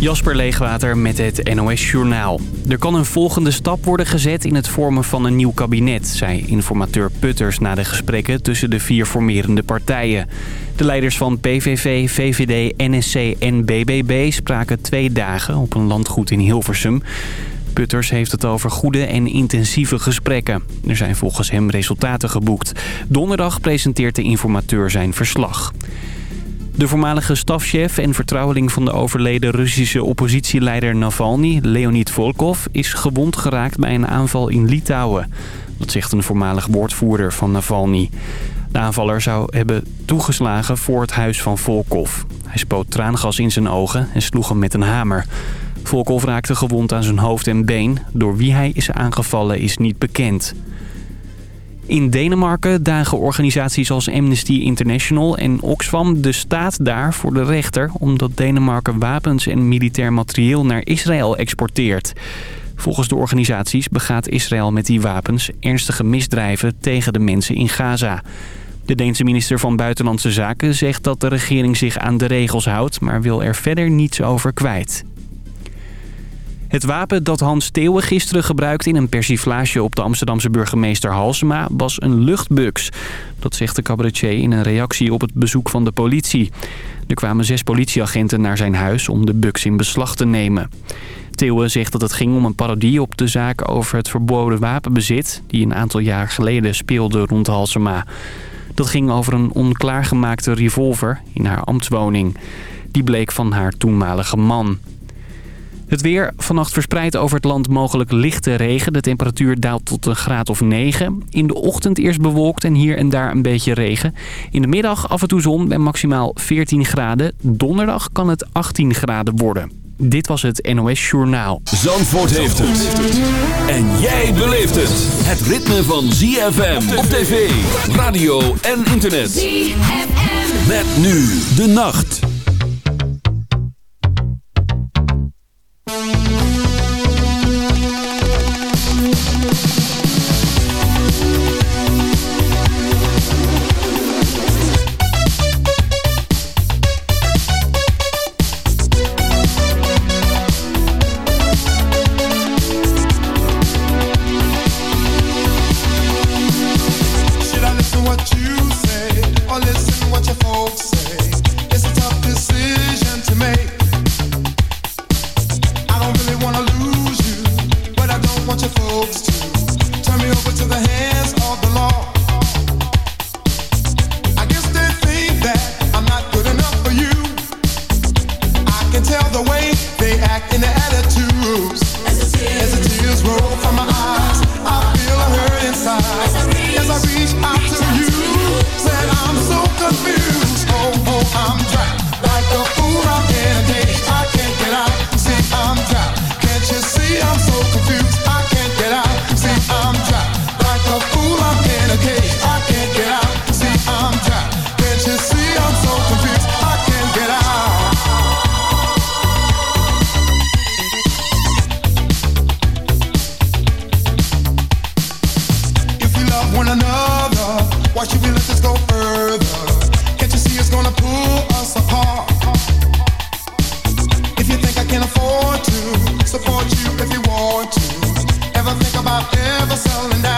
Jasper Leegwater met het NOS Journaal. Er kan een volgende stap worden gezet in het vormen van een nieuw kabinet... zei informateur Putters na de gesprekken tussen de vier formerende partijen. De leiders van PVV, VVD, NSC en BBB spraken twee dagen op een landgoed in Hilversum. Putters heeft het over goede en intensieve gesprekken. Er zijn volgens hem resultaten geboekt. Donderdag presenteert de informateur zijn verslag. De voormalige stafchef en vertrouweling van de overleden Russische oppositieleider Navalny, Leonid Volkov, is gewond geraakt bij een aanval in Litouwen. Dat zegt een voormalig woordvoerder van Navalny. De aanvaller zou hebben toegeslagen voor het huis van Volkov. Hij spoot traangas in zijn ogen en sloeg hem met een hamer. Volkov raakte gewond aan zijn hoofd en been. Door wie hij is aangevallen is niet bekend. In Denemarken dagen organisaties als Amnesty International en Oxfam de staat daar voor de rechter... omdat Denemarken wapens en militair materieel naar Israël exporteert. Volgens de organisaties begaat Israël met die wapens ernstige misdrijven tegen de mensen in Gaza. De Deense minister van Buitenlandse Zaken zegt dat de regering zich aan de regels houdt... maar wil er verder niets over kwijt. Het wapen dat Hans Theeuwen gisteren gebruikte in een persiflage op de Amsterdamse burgemeester Halsema was een luchtbuks. Dat zegt de cabaretier in een reactie op het bezoek van de politie. Er kwamen zes politieagenten naar zijn huis om de buks in beslag te nemen. Theeuwen zegt dat het ging om een parodie op de zaak over het verboden wapenbezit... die een aantal jaar geleden speelde rond Halsema. Dat ging over een onklaargemaakte revolver in haar ambtswoning. Die bleek van haar toenmalige man. Het weer vannacht verspreidt over het land mogelijk lichte regen. De temperatuur daalt tot een graad of 9. In de ochtend eerst bewolkt en hier en daar een beetje regen. In de middag af en toe zon bij maximaal 14 graden. Donderdag kan het 18 graden worden. Dit was het NOS Journaal. Zandvoort heeft het. En jij beleeft het. Het ritme van ZFM op tv, radio en internet. ZFM. Met nu de nacht. Thank you. support you if you want to. Ever think about ever selling down?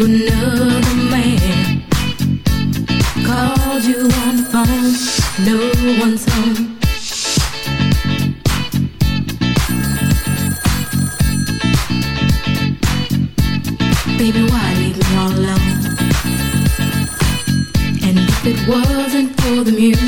another man. Called you on the phone, no one's home. Baby, why all alone? And if it wasn't for the music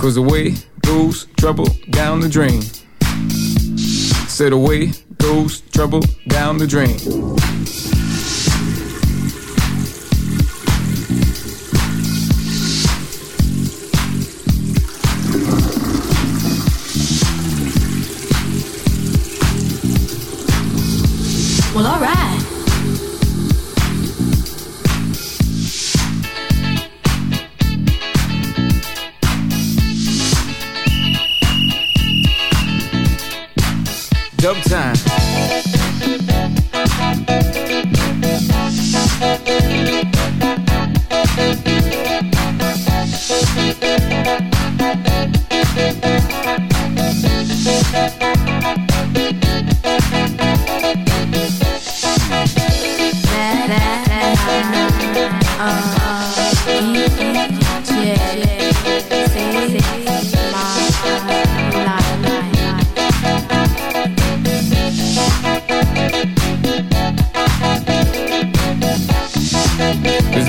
cause away goes trouble down the drain. Said away goes trouble down the drain. Well, alright. Sometimes.